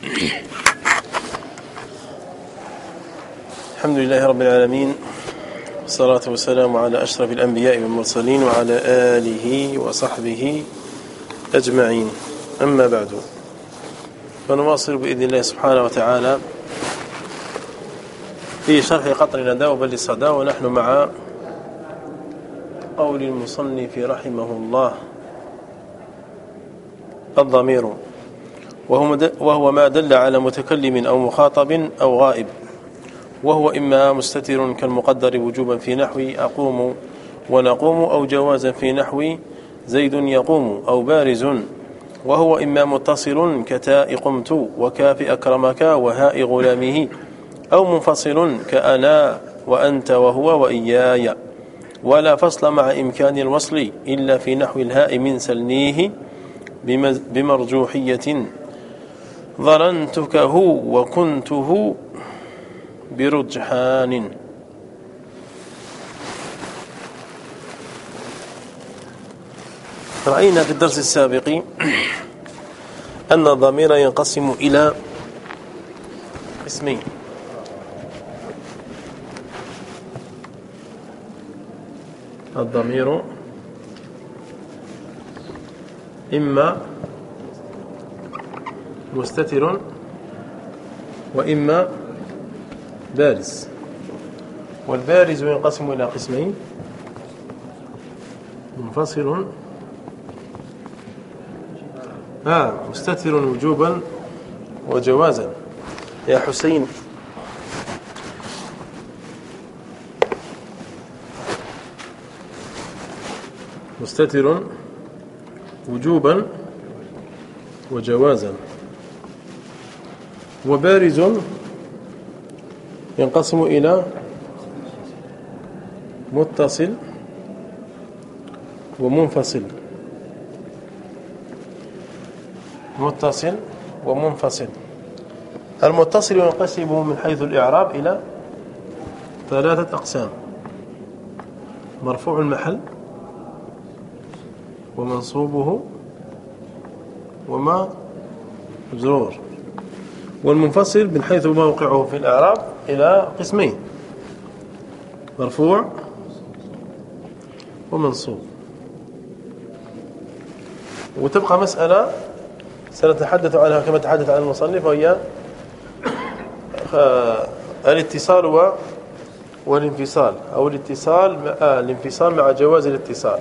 الحمد لله رب العالمين والصلاة والسلام على أشرف الأنبياء والمرسلين وعلى آله وصحبه أجمعين. أما بعد فنواصل بإذن الله سبحانه وتعالى في شرح قطر ندى وبل الصدى ونحن مع قول المصنف رحمه الله الضمير. وهو ما دل على متكلم أو مخاطب أو غائب. وهو إما مستتر كالمقدر وجوبا في نحو أقوم ونقوم أو جوازا في نحو زيد يقوم أو بارز. وهو إما متصل كتاء قمت وكاف أكرمك وهاء غلامه أو منفصل كأنا وأنت وهو وإياي. ولا فصل مع إمكان الوصل إلا في نحو الهاء من سلنيه بمرجوحية. ظننتك هو وكنته برجحان. رأينا في الدرس السابق أن الضمير ينقسم إلى قسمين الضمير إما مستتر وإما بارز. والبارز ينقسم إلى قسمين. منفصل. آه مستتر وجوبا وجوازا. يا حسين. مستتر وجوبا وجوازا. وبارز ينقسم إلى متصل ومنفصل. متصل ومنفصل. المتصل ينقسم من حيث الإعراب إلى ثلاثة أقسام. مرفوع المحل ومنصوبه وما مجرور والمنفصل من حيث موقعه في الإعراب إلى قسمين مرفوع ومنصوب. وتبقى مسألة سنتحدث عنها كما تحدث عن المصنف وهي آه، الاتصال والانفصال أو الاتصال آه، الانفصال مع جواز الاتصال.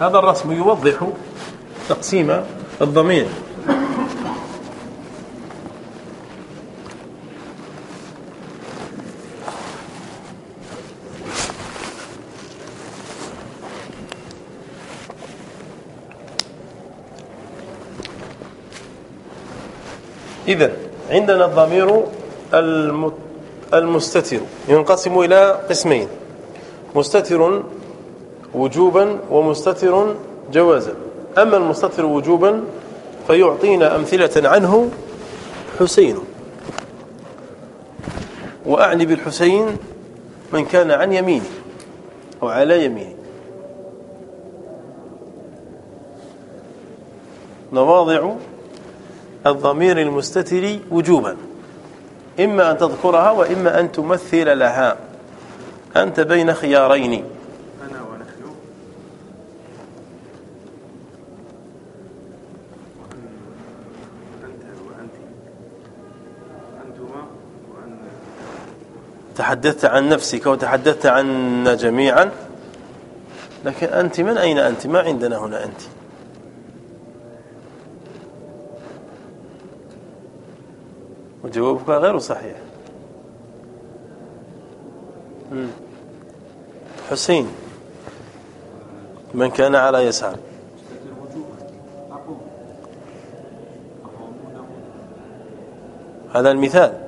هذا الرسم يوضح تقسيم الضمير. إذا عندنا الضمير المستتر. ينقسم إلى قسمين مستتر وجوبا ومستتر جوازا. أما المستتر وجوبا فيعطينا أمثلة عنه حسين. وأعني بالحسين من كان عن يمينه أو على يمينه مواضع الضمير المستتر وجوبا. إما أن تذكرها وإما أن تمثل لها. أنت بين خيارين. تحدثت عن نفسك وتحدثت عنا جميعا لكن أنت من أين أنت؟ ما عندنا هنا أنت. وجوابك غير صحيح. حسين من كان على يسار؟ هذا المثال.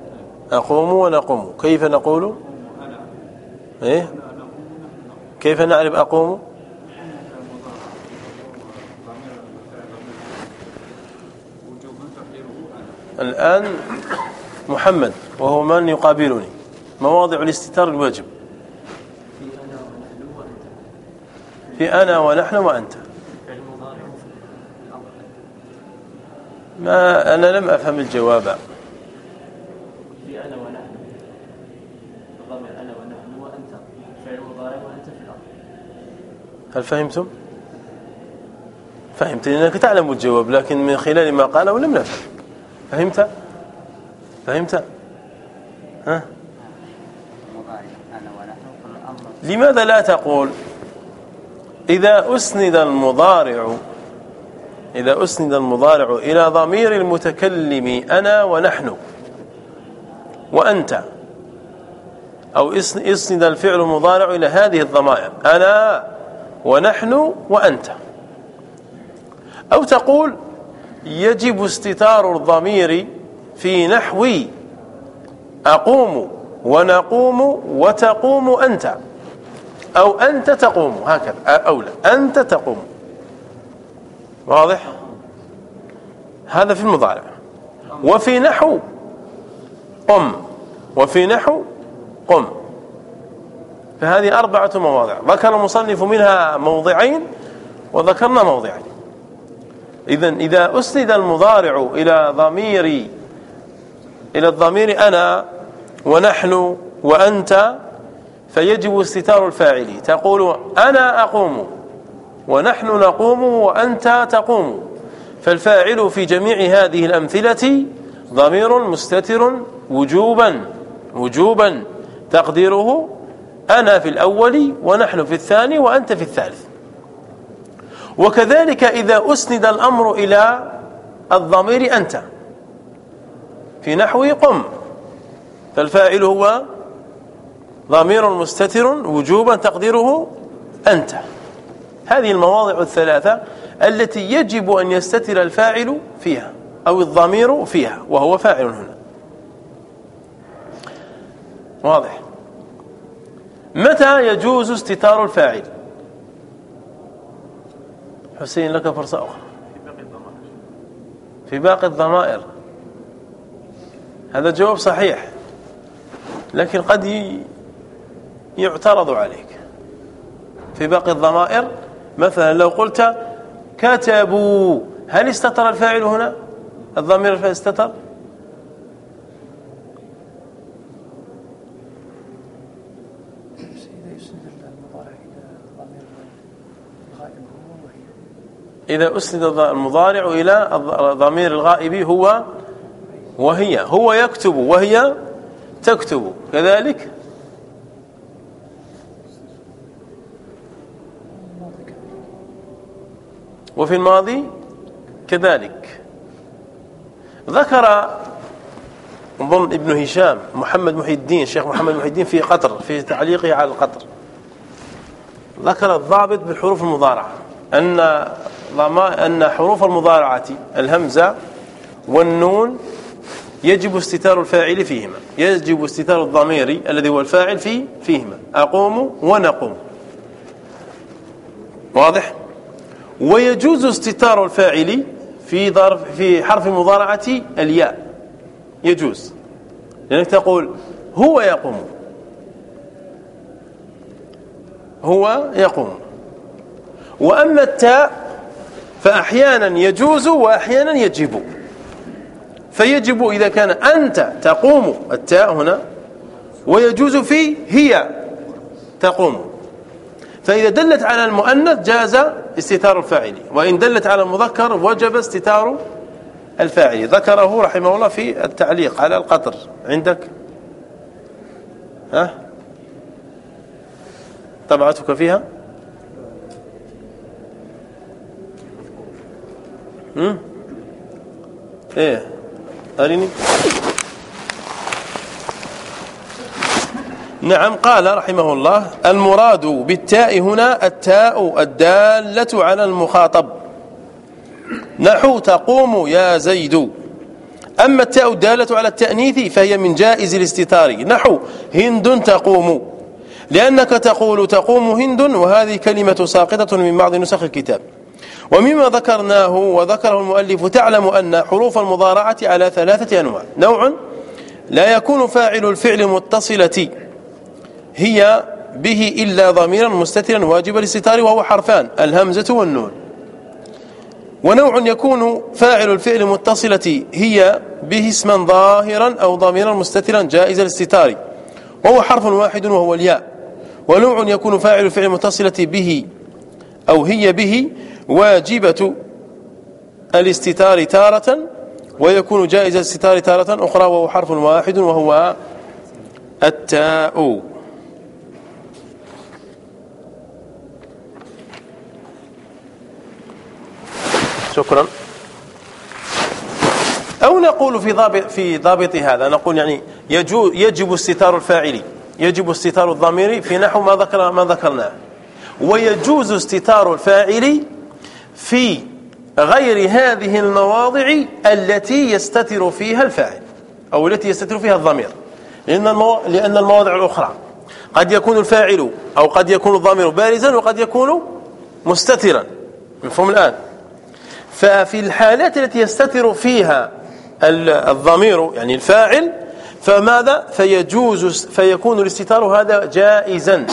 أقوم ونقوم. كيف نقول؟ إيه؟ كيف نعرف أقوم؟ الآن محمد وهو من يقابلني. مواضع الاستتار الواجب. في أنا ونحن وأنت. ما أنا لم أفهم الجواب أنا ونحن الضمير أنا ونحن وأنت فعل مضارع وأنت في الأرض هل فهمتم؟ فهمت لأنك تعلم الجواب لكن من خلال ما قاله لم نفهم فهمت؟ فهمت؟ ها؟ لماذا لا تقول إذا أسند المضارع إذا أسند المضارع إلى ضمير المتكلم أنا ونحن وأنت أو إسند الفعل المضارع إلى هذه الضمائر أنا ونحن وأنت. أو تقول يجب استتار الضمير في نحو أقوم ونقوم وتقوم أنت. أو أنت تقوم هكذا. أولى أنت تقوم. واضح؟ هذا في المضارع. وفي نحو قم. وفي نحو قم. فهذه أربعة مواضع. ذكر المصنف منها موضعين وذكرنا موضعين. إذا إذا أسند المضارع إلى ضمير إلى الضمير أنا ونحن وأنت فيجب استتار الفاعل. تقول أنا أقوم ونحن نقوم وأنت تقوم. فالفاعل في جميع هذه الأمثلة ضمير مستتر وجوبا وجوبا تقديره أنا في الأول ونحن في الثاني وأنت في الثالث. وكذلك إذا أسند الأمر إلى الضمير أنت. في نحو قم. فالفاعل هو ضمير مستتر وجوبا تقديره أنت. هذه المواضع الثلاثة التي يجب أن يستتر الفاعل فيها أو الضمير فيها وهو فاعل هنا. واضح؟ متى يجوز استتار الفاعل؟ حسين لك فرصة أخرى. في باقي الضمائر. هذا جواب صحيح لكن قد يعترض عليك. في باقي الضمائر مثلا لو قلت كتبوا هل استتر الفاعل هنا؟ الضمير الفاعل استتر؟ إذا أسند المضارع إلى ضمير الغائب هو وهي هو يكتب وهي تكتب كذلك؟ وفي الماضي كذلك. ذكر ضمن ابن هشام محمد محي الدين الشيخ محمد محي الدين في قطر في تعليقه على القطر. ذكر الضابط بالحروف المضارعة أن أن حروف المضارعة الهمزة والنون يجب استتار الفاعل فيهما. يجب استتار الضمير الذي هو الفاعل في فيهما. أقوم ونقوم. واضح؟ ويجوز استتار الفاعل في ظرف في حرف مضارعة الياء. يجوز. لأنك تقول هو يقوم. هو يقوم. وأما التاء فأحيانا يجوز وأحيانا يجب. فيجب إذا كان أنت تقوم التاء هنا ويجوز في هي تقوم. فإذا دلت على المؤنث جاز استتار الفاعل وإن دلت على المذكر وجب استتار الفاعل. ذكره رحمه الله في التعليق على القطر. عندك؟ ها؟ طبعتك فيها؟ إيه. أريني؟ نعم قال رحمه الله المراد بالتاء هنا التاء الدالة على المخاطب. نحو تقوم يا زيد. أما التاء الدالة على التأنيث فهي من جائز الاستتار نحو هند تقوم. لأنك تقول تقوم هند وهذه كلمة ساقطة من بعض نسخ الكتاب. ومما ذكرناه وذكره المؤلف تعلم أن حروف المضارعة على ثلاثة أنواع. نوع لا يكون فاعل الفعل متصلة هي به إلا ضميرا مستترا واجب الاستتار وهو حرفان الهمزة والنون. ونوع يكون فاعل الفعل متصلة هي به اسما ظاهرا أو ضميرا مستترا جائز الاستتار وهو حرف واحد وهو الياء. ونوع يكون فاعل الفعل متصلة به أو هي به واجبة الاستتار تارة ويكون جائز الاستتار تارة أخرى وهو حرف واحد وهو التاء. شكرا. أو نقول في ضابط في ضابط هذا نقول يعني يجب استتار الفاعل يجب استتار الضمير في نحو ما ذكر ما ذكرناه. ويجوز استتار الفاعل في غير هذه المواضع التي يستتر فيها الفاعل أو التي يستتر فيها الضمير. لأن. لأن المواضع الأخرى. قد يكون الفاعل أو قد يكون الضمير بارزا وقد يكون مستترا. مفهوم الآن؟ ففي الحالات التي يستتر فيها الضمير يعني الفاعل فماذا؟ فيجوز فيكون الاستتار هذا جائزا.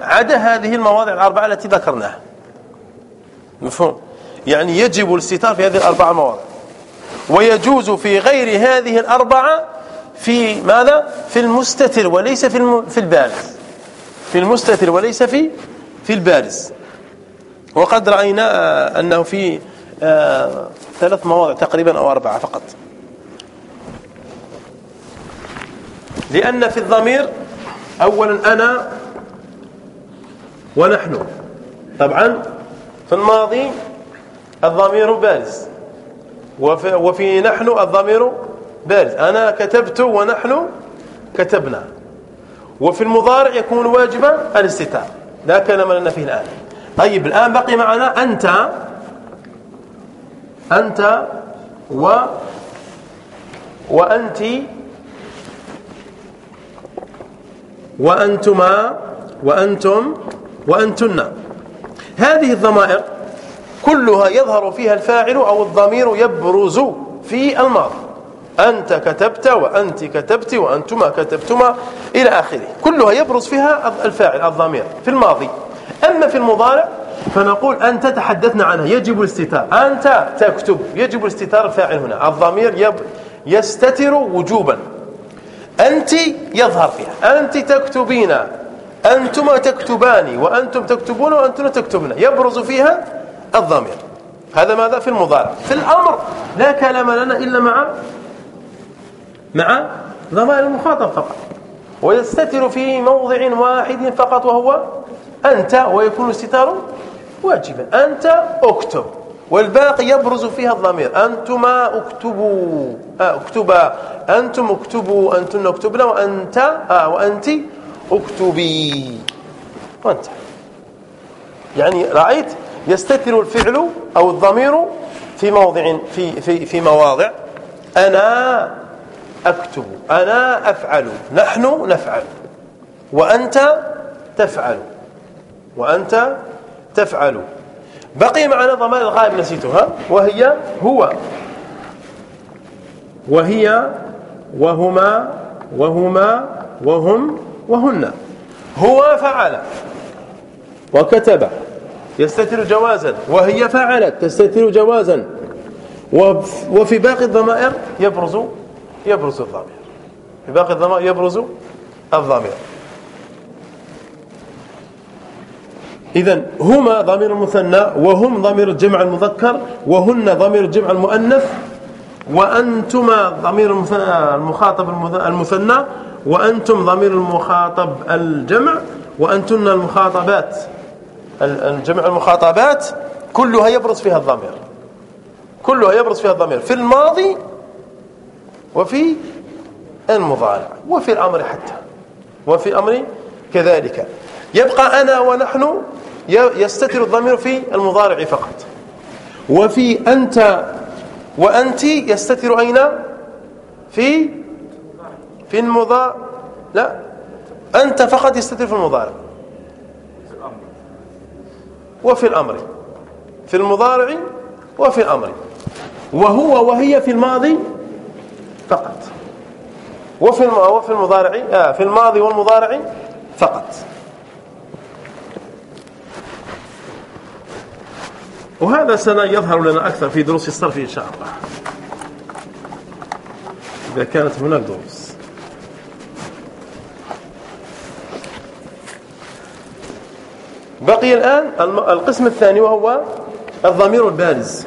عدا هذه المواضع الأربعة التي ذكرناها. مفهوم؟ يعني يجب الاستتار في هذه الأربعة مواضع. ويجوز في غير هذه الأربعة في ماذا؟ في المستتر وليس في في البارز. في المستتر وليس في في البارز. وقد رأينا أنه في آه، ثلاث مواضع تقريبا أو أربعة فقط. لأن في الضمير أولا أنا ونحن. طبعا في الماضي الضمير بارز. وفي, وفي نحن الضمير بارز. أنا كتبت ونحن كتبنا. وفي المضارع يكون واجبا الاستتار لا كلام لنا فيه الآن. طيب الآن بقي معنا أنت أنت و وأنت وأنتما وأنتم وأنتن. هذه الضمائر كلها يظهر فيها الفاعل أو الضمير يبرز في الماضي أنت كتبت وأنت كتبت وأنتما كتبتما إلى آخره. كلها يبرز فيها الفاعل الضمير في الماضي. أما في المضارع فنقول أنت تحدثنا عنها. يجب الاستتار. أنت تكتب. يجب الاستتار الفاعل هنا. الضمير يب يستتر وجوبا. أنت يظهر فيها. أنت تكتبين. أنتما تكتبان. وأنتم تكتبون وأنتم تكتبن. يبرز فيها الضمير. هذا ماذا؟ في المضارع. في الأمر لا كلام لنا إلا مع مع ضمائر المخاطب فقط. ويستتر في موضع واحد فقط وهو أنت ويكون الستار واجبا. أنت اكتب. والباقي يبرز فيها الضمير. أنتما اكتبوا. آه اكتبا. أنتم اكتبوا. أنتن اكتبنا. وأنت آه وأنت اكتبي. وأنت يعني رأيت يستتر الفعل أو الضمير في موضع في في في مواضع. أنا أكتب أنا أفعل نحن نفعل. وأنت تفعل. وأنت تفعل. بقي معنا ضمائر الغائب نسيتها وهي هو. وهي وهما وهما وهم وهن. هو فعل. وكتب. يستتر جوازا. وهي فعلت تستتر جوازا. وفي باقي الضمائر يبرز يبرز الضمير. في باقي الضمائر يبرز الضمير. إذا هما ضمير المثنى وهم ضمير الجمع المذكر وهن ضمير الجمع المؤنث وأنتما ضمير المخاطب المثنى وأنتم ضمير المخاطب الجمع وأنتن المخاطبات. الجمع المخاطبات كلها يبرز فيها الضمير. كلها يبرز فيها الضمير. في الماضي وفي المضارع وفي الأمر حتى. وفي الأمر كذلك. يبقى أنا ونحن يستتر الضمير في المضارع فقط. وفي أنت وأنت يستتر أين؟ في في المضارع. لا. أنت فقط يستتر في المضارع. وفي الأمر في المضارع وفي الأمر وهو وهي في الماضي فقط. وفي وفي المضارع آه في الماضي والمضارع فقط. وهذا سيظهر لنا أكثر في دروس الصرف إن شاء الله. إذا كانت هناك دروس. بقي الآن القسم الثاني وهو الضمير البارز.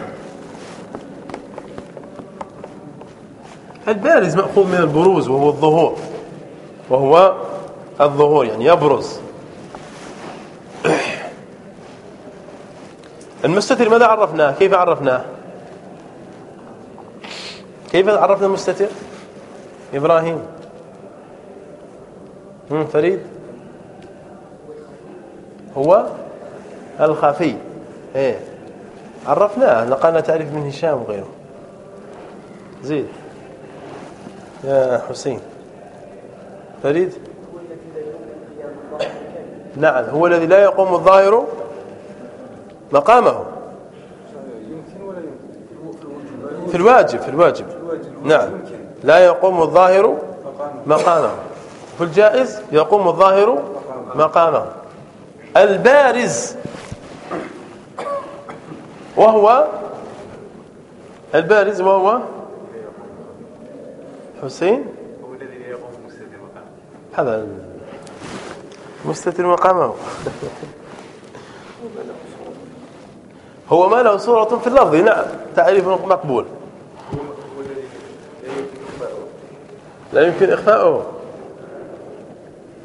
البارز مأخوذ من البروز وهو الظهور وهو الظهور يعني يبرز. المستتر ماذا عرفناه؟ كيف عرفناه؟ كيف عرفنا المستتر؟ إبراهيم. فريد؟ هو الخفي إيه. عرفناه نقلنا تعريف من هشام وغيره. زيد. يا حسين. فريد؟ نعم هو الذي لا يقوم الظاهر مقامه. في الواجب في الواجب. نعم. لا يقوم الظاهر مقامه. في الجائز يقوم الظاهر مقامه. البارز وهو البارز وهو حسين. هو الذي يقوم مستتر مقامه هذا مستتر مقامه. هو ما له صورة في اللفظ. نعم تعريف مقبول. لا يمكن إخفاؤه.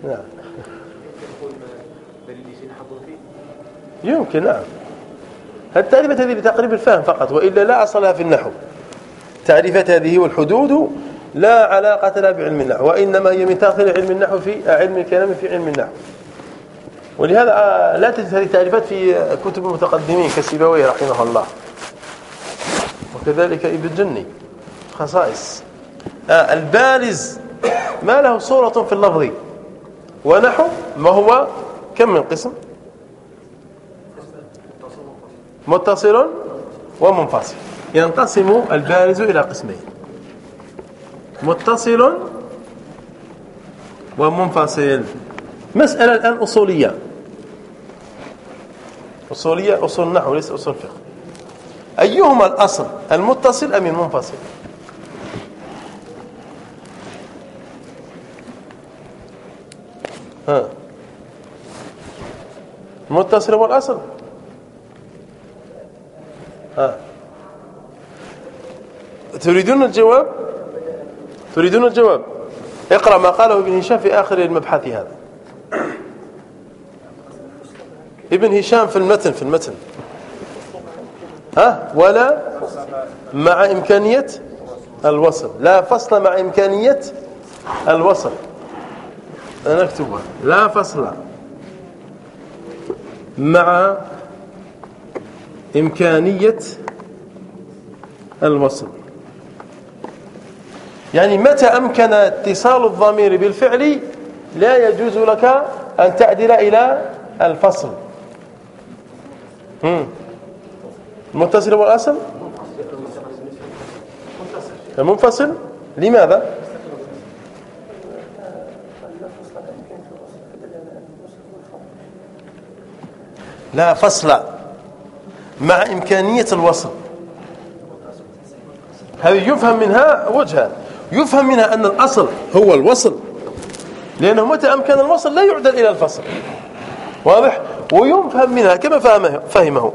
نعم. يمكن نعم. التعريفات هذه لتقريب الفهم فقط وإلا لا أصل لها في النحو. تعريفات هذه والحدود لا علاقة لها بعلم النحو وإنما هي من تأثير علم النحو في علم الكلام في علم النحو. ولهذا لا تجد هذه التعريفات في كتب المتقدمين كسيبويه رحمه الله. وكذلك ابن جني خصائص. آه البارز ما له صورة في اللفظ. ونحو ما هو؟ كم من قسم؟ متصل ومنفصل. ينقسم البارز إلى قسمين. متصل ومنفصل. مسألة الآن أصولية. أصولية أصول النحو ليس أصول الفقه أيهما الأصل المتصل أم المنفصل؟ ها. المتصل هو الأصل. ها تريدون الجواب؟ تريدون الجواب؟ اقرأ ما قاله ابن هشام في آخر المبحث هذا. ابن هشام في المتن في المتن. ها؟ ولا مع إمكانية الوصل. لا فصل مع إمكانية الوصل. أنا أكتبها. لا فصل مع إمكانية الوصل. يعني متى أمكن اتصال الضمير بالفعل؟ لا يجوز لك أن تعدل إلى الفصل. المتصل هو الأصل المنفصل لماذا؟ لا فصل. مع إمكانية الوصل. هذه يفهم منها وجهان يفهم منها أن الأصل هو الوصل. لأنه متى أمكن الوصل لا يعدل إلى الفصل. واضح؟ ويفهم منها كما فهمه, فهمه.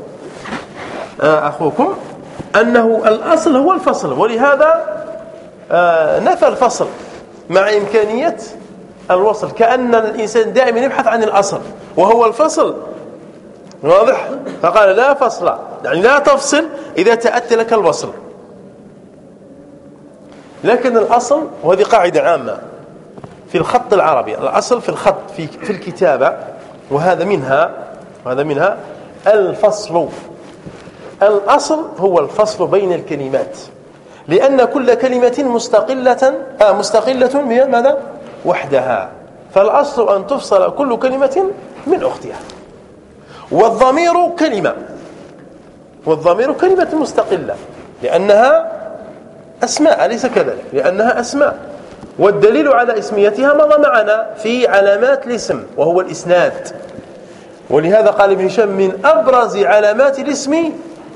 آه، أخوكم أنه الأصل هو الفصل ولهذا آه، نفى الفصل مع إمكانية الوصل. كأن الإنسان دائما يبحث عن الأصل وهو الفصل واضح؟ فقال لا فصل. يعني لا تفصل إذا تأتى لك الوصل. لكن الأصل وهذه قاعدة عامة في الخط العربي. الأصل في الخط في, في الكتابة. وهذا منها وهذا منها الفصل. الأصل هو الفصل بين الكلمات. لأن كل كلمة مستقلة آه مستقلة ماذا؟ وحدها. فالأصل أن تفصل كل كلمة من أختها. والضمير كلمة. والضمير كلمة مستقلة لأنها أسماء أليس كذلك؟ لأنها أسماء. والدليل على اسميتها مضى معنا في علامات الاسم وهو الإسناد. ولهذا قال ابن هشام من أبرز علامات الاسم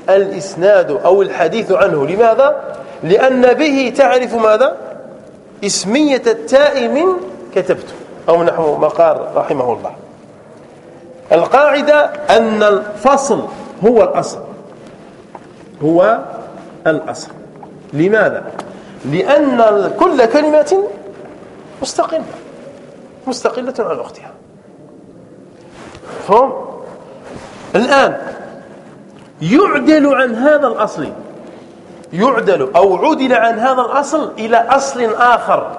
الإسناد أو الحديث عنه. لماذا؟ لأن به تعرف ماذا؟ اسمية التاء من كتبت أو نحو ما قال رحمه الله. القاعدة أن الفصل هو الأصل. هو الأصل. لماذا؟ لأن كل كلمة مستقلة. مستقلة عن أختها. فهم؟ الآن يعدل عن هذا الأصل. يعدل أو عدل عن هذا الأصل إلى أصل آخر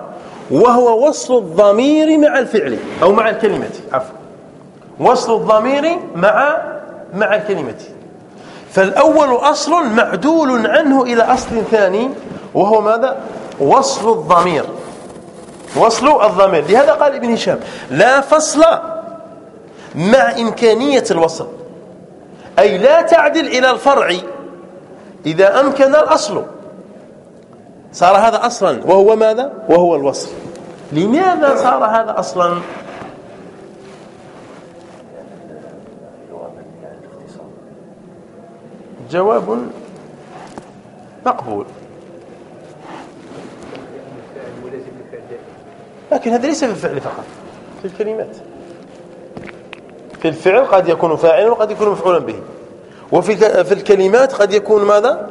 وهو وصل الضمير مع الفعل أو مع الكلمة. عفوا. وصل الضمير مع مع الكلمة. فالأول أصل معدول عنه إلى أصل ثاني وهو ماذا؟ وصل الضمير. وصل الضمير. لهذا قال ابن هشام لا فصل مع إمكانية الوصل. أي لا تعدل إلى الفرع إذا أمكن الأصل. صار هذا أصلا وهو ماذا؟ وهو الوصل. لماذا صار هذا أصلا؟ جواب مقبول. لكن هذا ليس في الفعل فقط في الكلمات. في الفعل قد يكون فاعلا وقد يكون مفعولا به. وفي في الكلمات قد يكون ماذا؟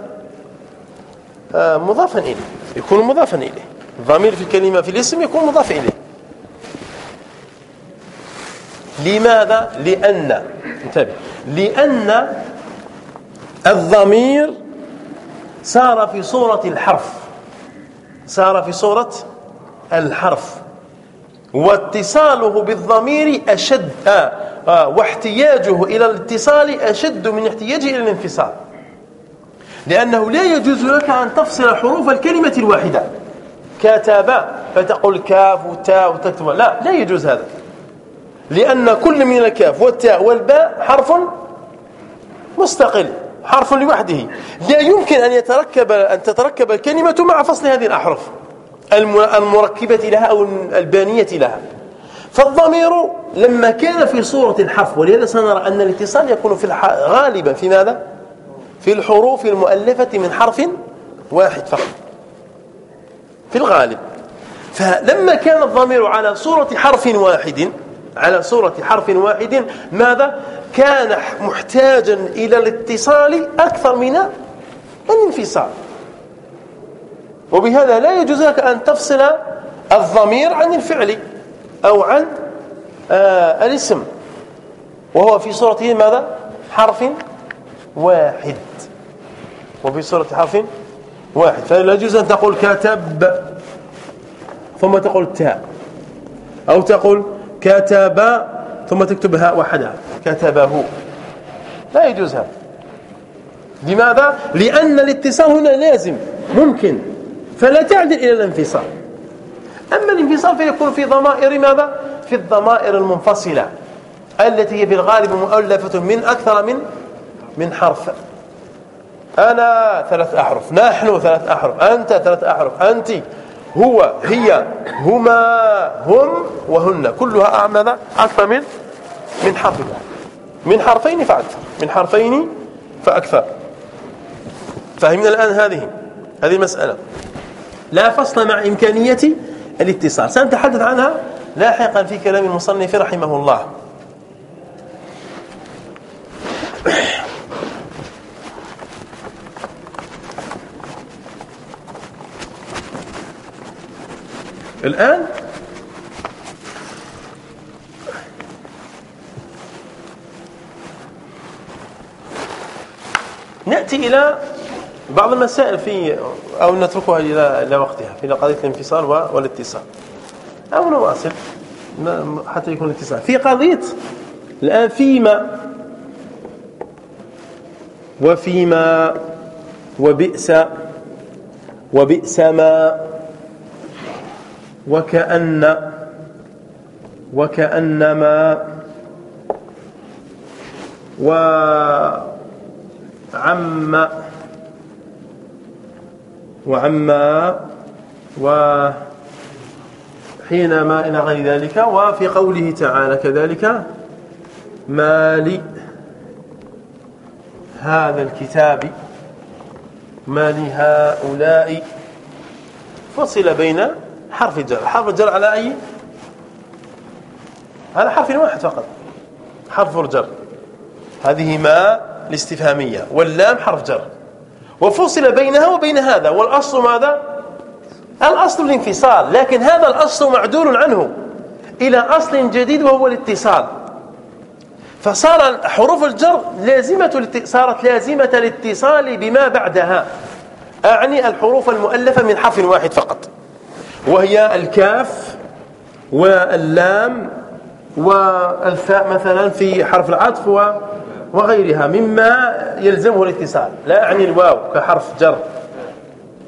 آه مضافا إليه يكون مضافا إليه. الضمير في الكلمة في الاسم يكون مضاف إليه. لماذا؟ لأن انتبه. لأن الضمير سار في صورة الحرف. سار في صورة الحرف. واتصاله بالضمير أشد آه آه واحتياجه إلى الاتصال أشد من احتياجه إلى الانفصال. لأنه لا يجوز لك أن تفصل حروف الكلمة الواحدة. كتب فتقول كاف وتاء وتكتب لا لا يجوز هذا. لأن كل من الكاف والتاء والباء حرف مستقل. حرف لوحده. لا يمكن أن يتركب أن تتركب الكلمة مع فصل هذه الأحرف. المركبة لها أو البانية لها. فالضمير لما كان في صورة الحرف ولهذا سنرى أن الاتصال يكون في غالبا في ماذا؟ في الحروف المؤلفة من حرف واحد فقط. في الغالب. فلما كان الضمير على صورة حرف واحد على صورة حرف واحد. ماذا؟ كان محتاجا إلى الاتصال أكثر من الانفصال. وبهذا لا يجوز لك أن تفصل الضمير عن الفعل أو عن آه الاسم. وهو في صورته ماذا؟ حرف واحد. وفي صورة حرف واحد. فلا يجوز أن تقول كتب ثم تقول تاء. أو تقول كتب ثم تكتب هاء وحدها كتبه. لا يجوز هذا. لماذا؟ لأن الاتصال هنا لازم ممكن. فلا تعدل إلى الانفصال. أما الانفصال فيكون في ضمائر ماذا؟ في الضمائر المنفصلة التي هي في الغالب مؤلفة من أكثر من من حرف. أنا ثلاث أحرف نحن ثلاث أحرف أنت ثلاث أحرف أنت هو هي هما هم وهن. كلها أعمل أكثر من من حرف من حرفين فأكثر من حرفين فأكثر. فهمنا الآن هذه هذه مسألة لا فصل مع إمكانية الاتصال. سنتحدث عنها لاحقا في كلام المصنف رحمه الله. الآن؟ نأتي إلى بعض المسائل في أو نتركها إلى إلى وقتها في قضية الانفصال والاتصال. أو نواصل. حتى يكون الاتصال. في قضية الآن فيما وفيما وبئس وبئس ما وكأن وكأنما وعم وعما وحينما إلى غير ذلك وفي قوله تعالى كذلك مالي هذا الكتاب ما لهؤلاء فصل بين حرف الجر حرف الجر على أي؟ على حرف واحد فقط. حرف الجر هذه ما الاستفهامية. واللام حرف جر. وفصل بينها وبين هذا. والأصل ماذا؟ الأصل الانفصال. لكن هذا الأصل معدول عنه. إلى أصل جديد وهو الاتصال. فصار حروف الجر لازمة صارت لازمة الاتصال بما بعدها. أعني الحروف المؤلفة من حرف واحد فقط. وهي الكاف واللام والفاء مثلا في حرف العطف وغيرها مما يلزمه الاتصال. لا أعني الواو كحرف جر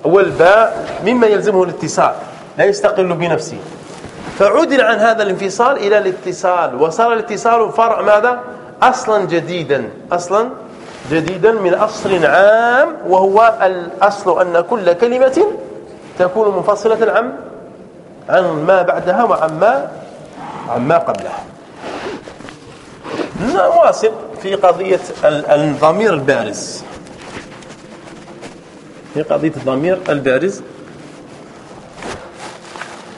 والباء مما يلزمه الاتصال. لا يستقل بنفسه. فعدل عن هذا الانفصال إلى الاتصال. وصار الاتصال فرع ماذا؟ أصلا جديدا. أصلا جديدا من أصل عام وهو الأصل أن كل كلمة تكون منفصلة عن عن ما بعدها وعن ما عن ما قبلها. نواصل في قضية الضمير البارز. في قضية الضمير البارز.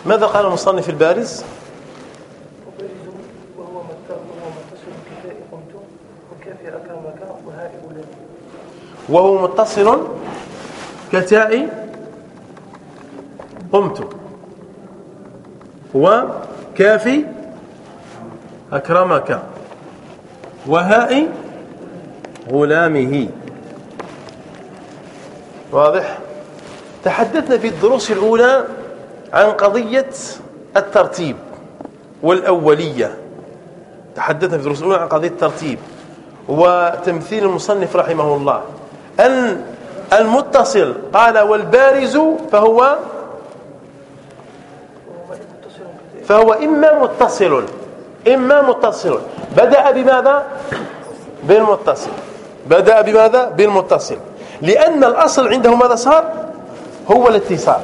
ماذا قال المصنف البارز؟ وهو متصل كتاء قمت. وكافي أكرمك. وهاء غلامه. واضح. تحدثنا في الدروس الأولى عن قضية الترتيب والأولية. تحدثنا في الدروس الأولى عن قضية الترتيب. وتمثيل المصنف رحمه الله. أن المتصل قال والبارز فهو فهو إما متصل إما متصل. بدأ بماذا؟ بالمتصل. بدأ بماذا؟ بالمتصل. لأن الأصل عنده ماذا صار؟ هو الاتصال.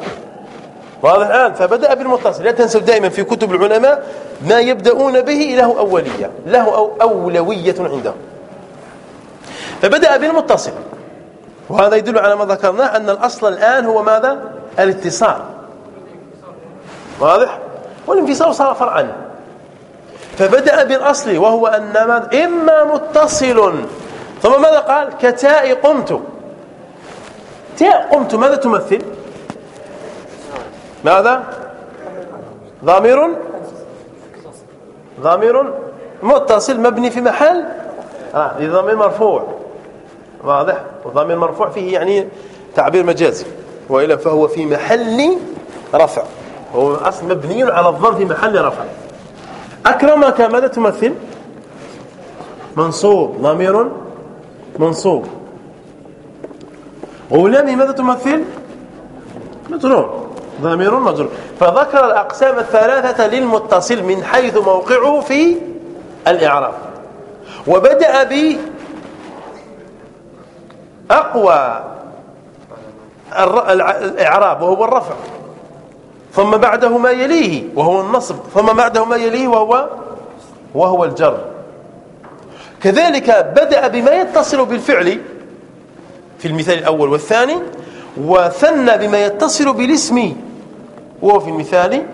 واضح الآن؟ فبدأ بالمتصل. لا تنسوا دائما في كتب العلماء ما يبدأون به له أولية له أو أولوية عندهم فبدأ بالمتصل. وهذا يدل على ما ذكرناه أن الأصل الآن هو ماذا؟ الاتصال. واضح؟ والانفصال صار فرعا. فبدأ بالأصل وهو أن إما متصل. ثم ماذا قال؟ كتاء قمت. تاء قمت ماذا تمثل؟ ماذا؟ ضمير؟ ضمير متصل مبني في محل. آه ضمير مرفوع. واضح. وضمير مرفوع فيه يعني تعبير مجازي. وإلا فهو في محل رفع. هو أصل مبني على الضم في محل رفع. أكرمك ماذا تمثل؟ منصوب ضمير منصوب. غلامي ماذا تمثل؟ مجرور ضمير مجرور. فذكر الأقسام الثلاثة للمتصل من حيث موقعه في الإعراب. وبدأ ب أقوى الإعراب وهو الرفع. ثم بعده ما يليه وهو النصب. ثم بعده ما يليه وهو وهو الجر. كذلك بدأ بما يتصل بالفعل في المثال الأول والثاني وثنى بما يتصل بالاسم وهو في المثال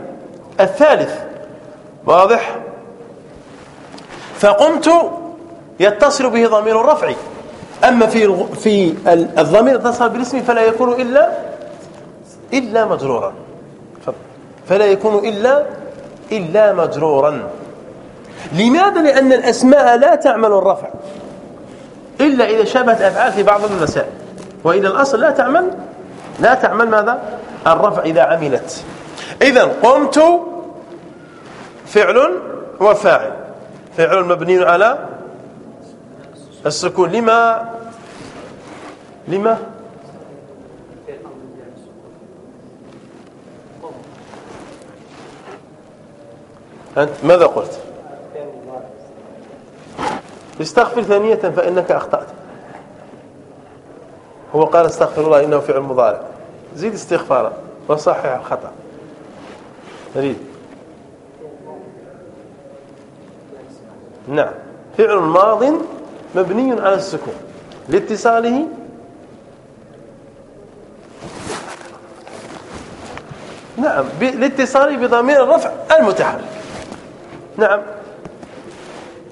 الثالث. واضح؟ فقمت يتصل به ضمير الرفع. أما في في الضمير اتصل بالاسم فلا يكون إلا إلا مجرورا. فلا يكون إلا إلا مجرورا. لماذا؟ لأن الأسماء لا تعمل الرفع. إلا إذا شابهت أفعال في بعض المسائل. وإذا الأصل لا تعمل لا تعمل ماذا؟ الرفع إذا عملت. إذا قمت فعل وفاعل فعل مبني على السكون. لما؟ لما؟ أنت ماذا قلت؟ استغفر ثانية فإنك أخطأت. هو قال استغفر الله إنه فعل مضارع. زيد استغفارا وصحح الخطأ. نريد. نعم. فعل ماض مبني على السكون. لاتصاله نعم لاتصاله بضمير الرفع المتحرك. نعم.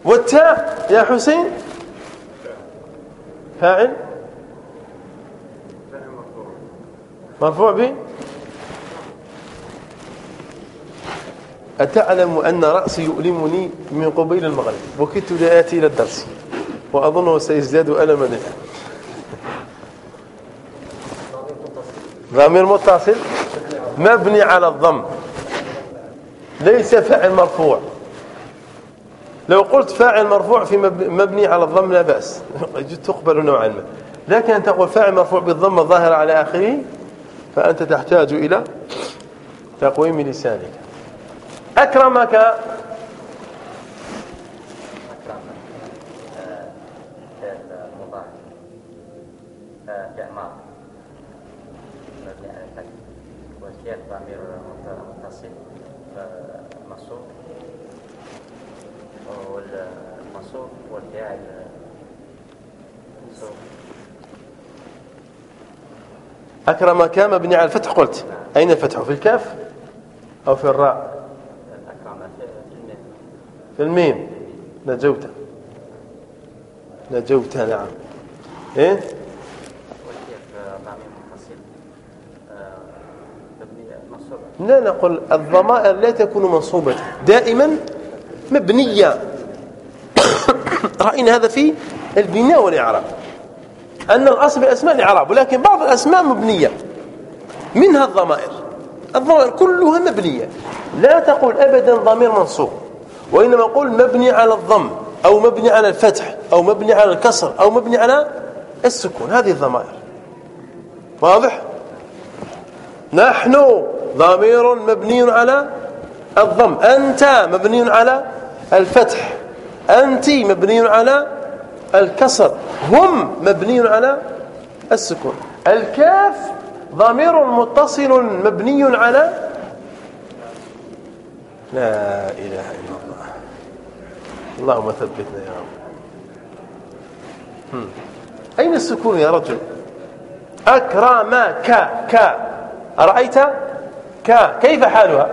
والتاء يا حسين. فاعل. مرفوع به. أتعلم أن رأسي يؤلمني من قبيل المغرب وكدت لآتي إلى الدرس وأظنه سيزداد ألما الآن ضمير متصل. مبني على الضم. ليس فاعل مرفوع. لو قلت فاعل مرفوع في مبني على الضم لا بأس. تقبل نوعا ما. لكن أن تقول فاعل مرفوع بالضم الظاهرة على آخره فأنت تحتاج إلى تقويم لسانك. أكرمك أكرمك مبني على الفتح قلت. أين الفتح؟ في الكاف أو في الراء؟ في الميم. نجوت. نجوت نعم. إيه؟ لا نقول الضمائر لا تكون منصوبة. دائما مبنية. رأينا هذا في البناء والإعراب. أن الأصل بالأسماء الإعراب ولكن بعض الأسماء مبنية. منها الضمائر. الضمائر كلها مبنية. لا تقول أبدا ضمير منصوب وإنما قول مبني على الضم أو مبني على الفتح أو مبني على الكسر أو مبني على السكون. هذه الضمائر. واضح؟ نحن ضمير مبني على الضم. أنت مبني على الفتح. أنت مبني على الكسر. هم مبني على السكون. الكاف ضمير متصل مبني على لا إله إلا الله. اللهم ثبتنا يا رب. أين السكون يا رجل؟ أكرمك. ك. أرأيت؟ ك. كيف حالها؟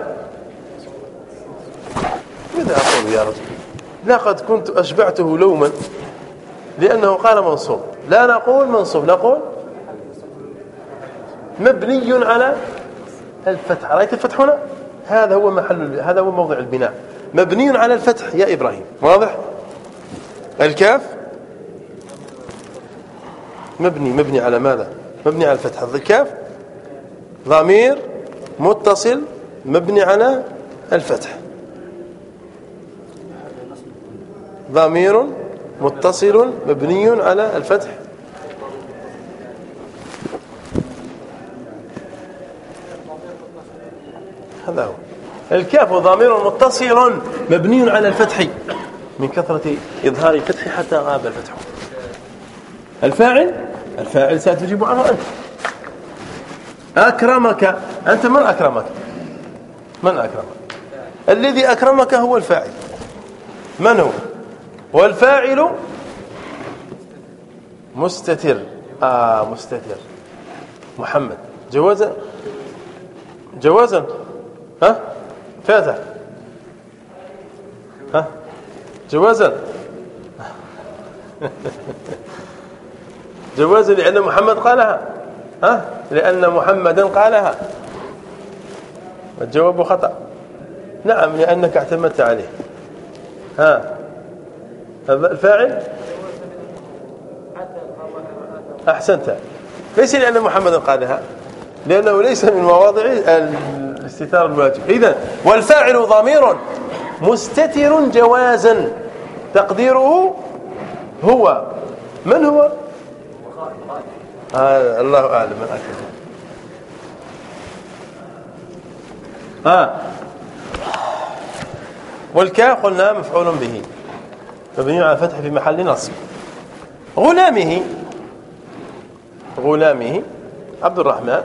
ماذا أقول يا رجل؟ لقد كنت أشبعته لوما. لأنه قال منصوب. لا نقول منصوب نقول مبني على الفتح. رأيت الفتح هنا؟ هذا هو محل هذا هو موضع البناء. مبني على الفتح. يا إبراهيم. واضح؟ الكاف؟ مبني مبني على ماذا؟ مبني على الفتح. الكاف ضمير متصل مبني على الفتح. ضمير متصل مبني على الفتح. هذا هو. الكاف ضمير متصل مبني على الفتح. من كثرة إظهار الفتح حتى غاب الفتح. الفاعل؟ الفاعل ستجيب عنه أنت. أكرمك. أنت من أكرمك؟ من أكرمك؟ الذي أكرمك هو الفاعل. من هو؟ والفاعل مستتر. آه مستتر. محمد. جوازا؟ جوازا. ها؟ فاتح. ها؟ جوازا. جوازا لأن محمد قالها. ها؟ لأن محمدا قالها. الجواب خطأ. نعم لأنك اعتمدت عليه. ها؟ الفاعل؟ أحسنت. ليس لأن محمدا قالها لأنه ليس من مواضع الاستتار الواجب. إذا والفاعل ضمير مستتر جوازا. تقديره هو. من هو؟ آه الله أعلم. من أكد آه. والكاف قلنا مفعول به. مبني على الفتح في محل نصب. غلامه غلامه عبد الرحمن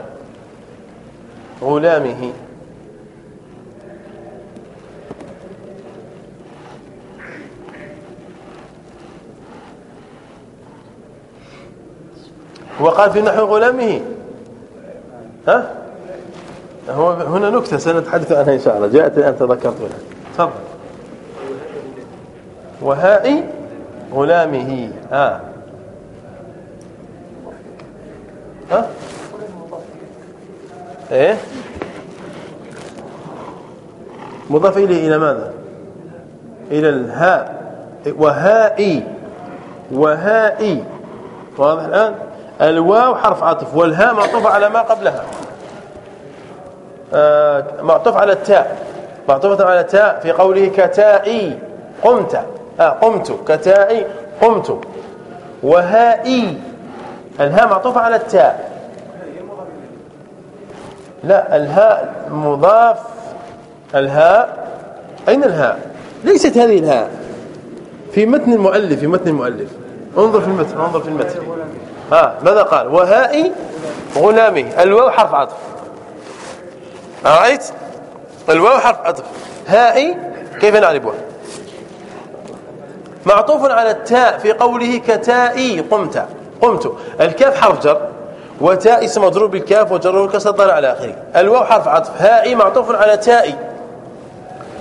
غلامه. هو قال في نحو غلامه. ها؟ هو هنا نكتة سنتحدث عنها إن شاء الله. جاءت الآن تذكرت. منها تفضل. وهاء غلامه. ها ها؟ إيه؟ مضاف إليه إلى ماذا؟ إلى الهاء. وهائي وهائي واضح الآن؟ الواو حرف عطف والهاء معطوفه على ما قبلها. آه معطوف على التاء. معطوفة على التاء في قوله كتائي قمت. آه قمت. كتائي قمت. وهائي. الهاء معطوفه على التاء. لا الهاء مضاف. الهاء. أين الهاء؟ ليست هذه الهاء. في متن المؤلف في متن المؤلف. انظر في المتن انظر في المتن. ها ماذا قال؟ وهاء غلامه الواو حرف عطف. رأيت الواو حرف عطف. هاء كيف نعرفها معطوف على التاء في قوله كتائي قمت. قمت. الكاف حرف جر وتاء اسم مضروب بالكاف وجره الكسر على آخره. الواو حرف عطف. هاء معطوف على تاء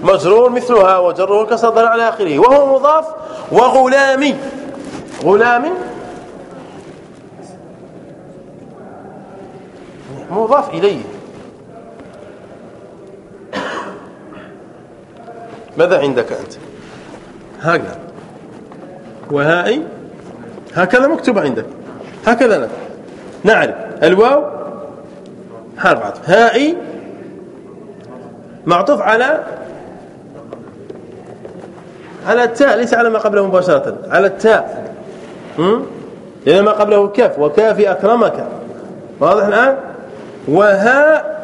مجرور مثلها وجره الكسر على آخره. وهو مضاف وغلامي. غلام مضاف إليه. ماذا عندك أنت؟ هكذا. وهائي هكذا مكتوب عندك هكذا نعرف. الواو حرف عطف. هائي معطوف على على التاء ليس على ما قبله مباشرة. على التاء. لأن ما قبله كاف. وكاف أكرمك. واضح الآن؟ وهاء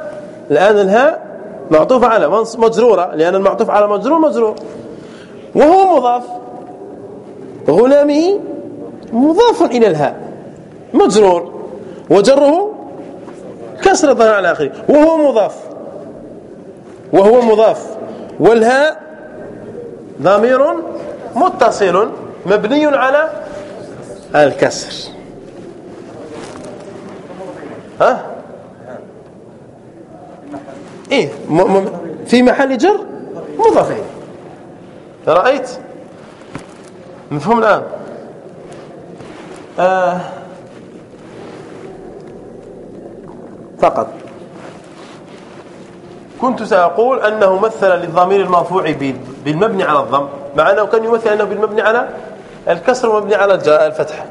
الآن الهاء معطوف على. مجرورة. لأن المعطوف على مجرور مجرور. وهو مضاف غلامه مضاف إلى الهاء. مجرور. وجره كسرة على آخره. وهو مضاف. وهو مضاف. والهاء ضمير متصل مبني على الكسر. ها؟ إيه في محل جر مضاف إليه. رأيت؟ مفهوم الان آه فقط. كنت سأقول أنه مثل للضمير المرفوع بالمبني على الضم مع أنه كان يمثل أنه بالمبني على الكسر ومبني على الفتح.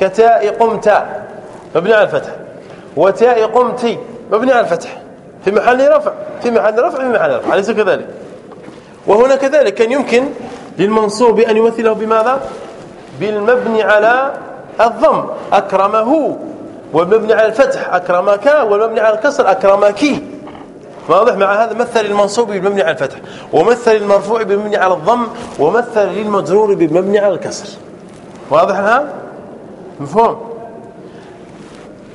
كتاء قمت مبني على الفتح. وتاء قمت مبني على الفتح. في محل رفع في محل رفع في محل رفع أليس كذلك؟ وهنا كذلك كان يمكن للمنصوب أن يمثله بماذا؟ بالمبني على الضم أكرمه والمبني على الفتح أكرمك والمبني على الكسر أكرمك. واضح مع هذا؟ مثل المنصوب بالمبني على الفتح ومثل المرفوع بالمبني على الضم ومثل للمجرور بالمبني على الكسر. واضح الآن مفهوم.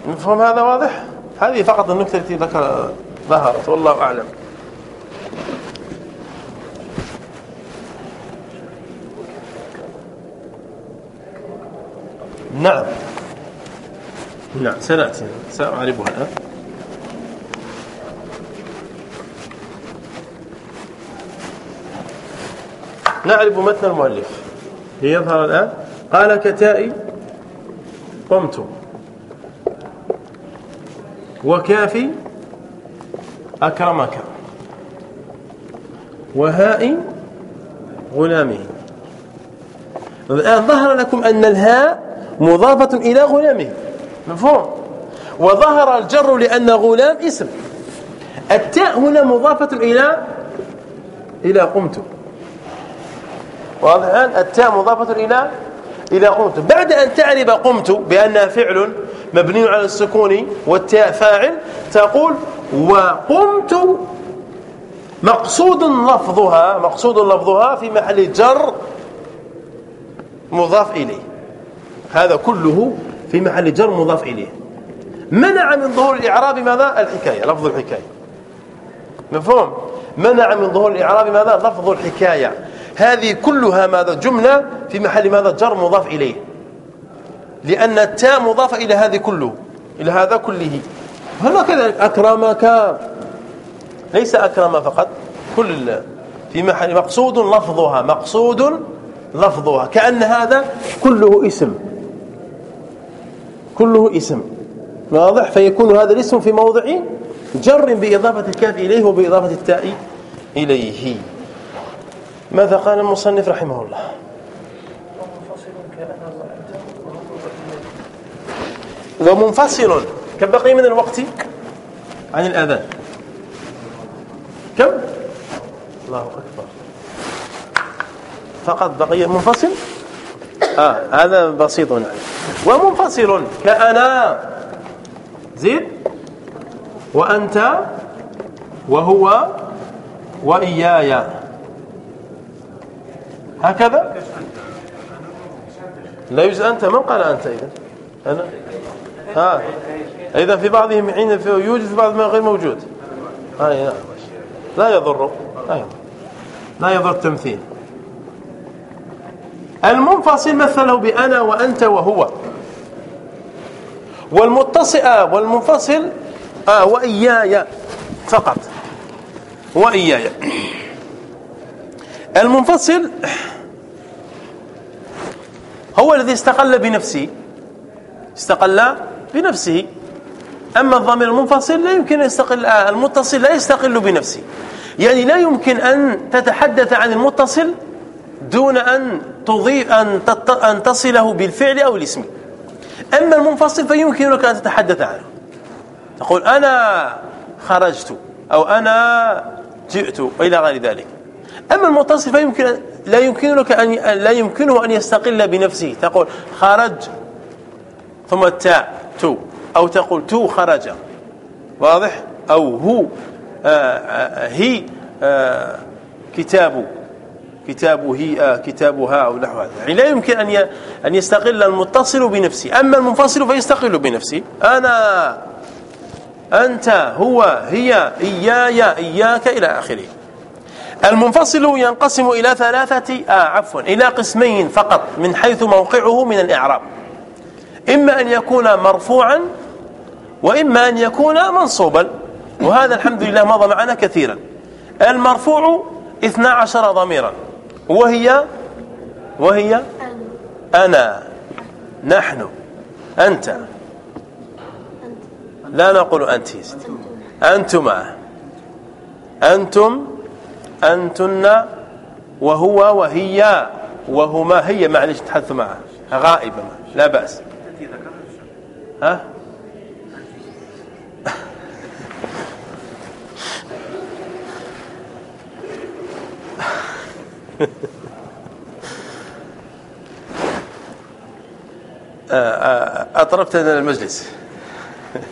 مفهوم هذا واضح؟ هذه فقط النكته التي ذكر ظهرت والله أعلم. نعم. نعم سنأتي. سأعربها الآن. نعرف متن المؤلف. يظهر الآن. قال كتائي قمت. وكافي أكرمك. وهاء غلامه الآن ظهر لكم أن الهاء مضافة إلى غلامه. مفهوم؟ وظهر الجر لأن غلام اسم. التاء هنا مضافة إلى إلى قمت. واضح الآن؟ التاء مضافة إلى إلى قمت. بعد أن تعرف قمت بأنها فعل مبني على السكون والتاء فاعل تقول وقمت. مقصود لفظها مقصود لفظها في محل جر مضاف إليه. هذا كله في محل جر مضاف إليه. منع من ظهور الإعراب ماذا؟ الحكاية لفظ الحكاية. مفهوم؟ منع من ظهور الإعراب ماذا؟ لفظ الحكاية. هذه كلها ماذا؟ جملة في محل ماذا؟ جر مضاف إليه. لأن التاء مضافة إلى هذه كله إلى هذا كله. هل كذلك أكرمك؟ ليس أكرم فقط كل في محل مقصود لفظها مقصود لفظها. كأن هذا كله اسم. كله اسم. واضح؟ فيكون هذا الاسم في موضع جر بإضافة الكاف إليه وبإضافة التاء إليه. ماذا قال المصنف رحمه الله؟ ومنفصل كم بقي من الوقت عن الأذان. كم؟ الله أكبر. فقط بقي منفصل؟ آه هذا بسيط. يعني ومنفصل كأنا. زيد وأنت. وهو. وإياي. هكذا. لا يجوز أنت. من قال أنت إذا أنا. ها. إذا في بعضهم حين يوجد في بعضهم غير موجود. لا لا يضر. لا يضر التمثيل. المنفصل مثله بأنا وأنت وهو. والمتصل آه والمنفصل آه وإياي فقط. وإياي. المنفصل هو الذي استقل بنفسه. استقل بنفسه. أما الضمير المنفصل لا يمكن أن يستقل آه المتصل لا يستقل بنفسه. يعني لا يمكن أن تتحدث عن المتصل دون أن تضيف أن, أن تصله بالفعل أو الاسم. أما المنفصل فيمكنك أن تتحدث عنه. تقول أنا خرجت أو أنا جئت إلى غير ذلك. أما المتصل فيمكن لا يمكنك أن لا يمكنه أن يستقل بنفسه. تقول خرج ثم التاء تو أو تقول تو خرج. واضح؟ أو هو آآ آه، آآ آه، هي آآ آه، كتاب كتاب هي كتابها أو نحو هذا. يعني لا يمكن أن أن يستقل المتصل بنفسه أما المنفصل فيستقل بنفسه أنا أنت هو هي إياي إياك إلى آخره. المنفصل ينقسم إلى ثلاثة آه عفوا إلى قسمين فقط من حيث موقعه من الإعراب. إما أن يكون مرفوعا وإما أن يكون منصوبا. وهذا الحمد لله مضى معنا كثيرا. المرفوع اثنا عشر ضميرا. وهي وهي أنا. نحن. أنت. لا نقول أنت. أنتما. أنتم. أنتن. وهو وهي. وهما. هي. معلش تحدث معها. غائبة. لا بأس. ها؟ آه، آه، أطربت المجلس.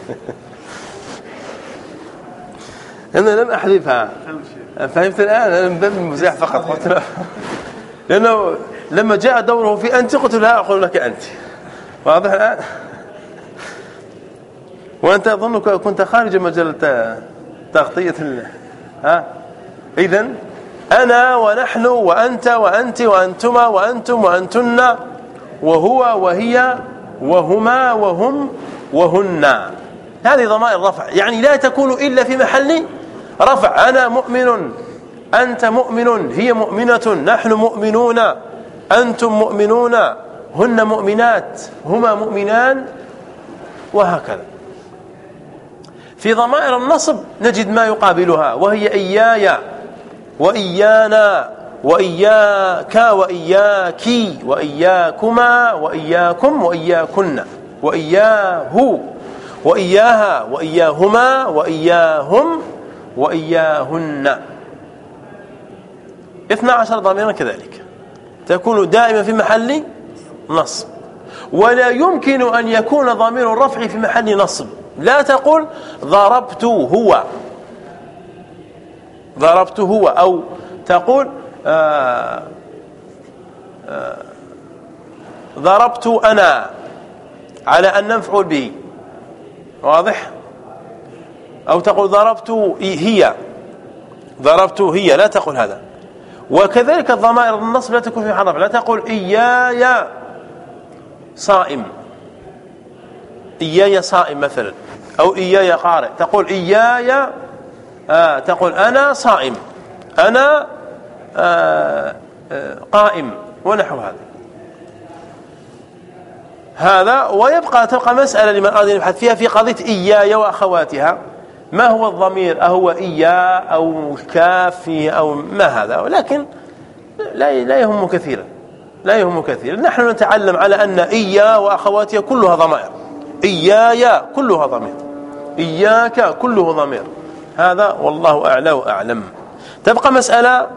أنا لم أحذفها. فهمت الآن؟ أنا من باب المزاح فقط. قلت لأنه لما جاء دوره في أنت قلت لا أقول لك أنت. واضح الآن؟ وأنت أظنك كنت خارج مجال تغطية ها؟ إذا أنا ونحن وأنت وأنت وأنتما وأنتم وأنتن وهو وهي وهما وهم وهن. هذه ضمائر رفع. يعني لا تكون إلا في محل رفع. أنا مؤمن أنت مؤمن هي مؤمنة نحن مؤمنون أنتم مؤمنون هن مؤمنات هما مؤمنان وهكذا. في ضمائر النصب نجد ما يقابلها وهي إياي. وإيانا وإياك وإياك وإياكما وإياكم وإياكن وإياه وإياها وإياهما وإياهم وإياهن. اثنا عشر ضميرا كذلك. تكون دائما في محل نصب. ولا يمكن أن يكون ضمير الرفع في محل نصب. لا تقول ضربت هو. ضربت هو أو تقول آآ آآ ضربت أنا على أن نفعل به. واضح؟ أو تقول ضربت هي ضربت هي لا تقول هذا. وكذلك الضمائر النصب لا تكون في حرف لا تقول إياي صائم. إياي صائم مثلا أو إياي قارئ تقول إياي آه تقول أنا صائم. أنا آه آه قائم ونحو هذا. هذا ويبقى تبقى مسألة لمن أراد يبحث فيها في قضية إياي وأخواتها. ما هو الضمير؟ أهو إيا أو كاف أو ما هذا؟ ولكن لا لا يهم كثيرا. لا يهم كثيرا. نحن نتعلم على أن إيا وأخواتها كلها ضمائر. إياي كلها ضمير. إياك كله ضمير. هذا والله أعلى وأعلم. تبقى مسألة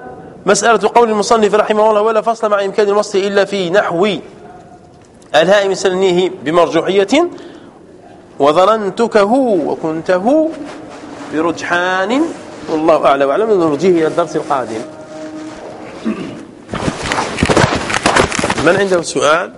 مسألة قول المصنف رحمه الله ولا فصل مع إمكان الوصل إلا في نحو الهائم سنيه بمرجوحية. وظننتكه وكنته برجحان والله أعلى وأعلم. نرجيه إلى الدرس القادم. من عنده سؤال؟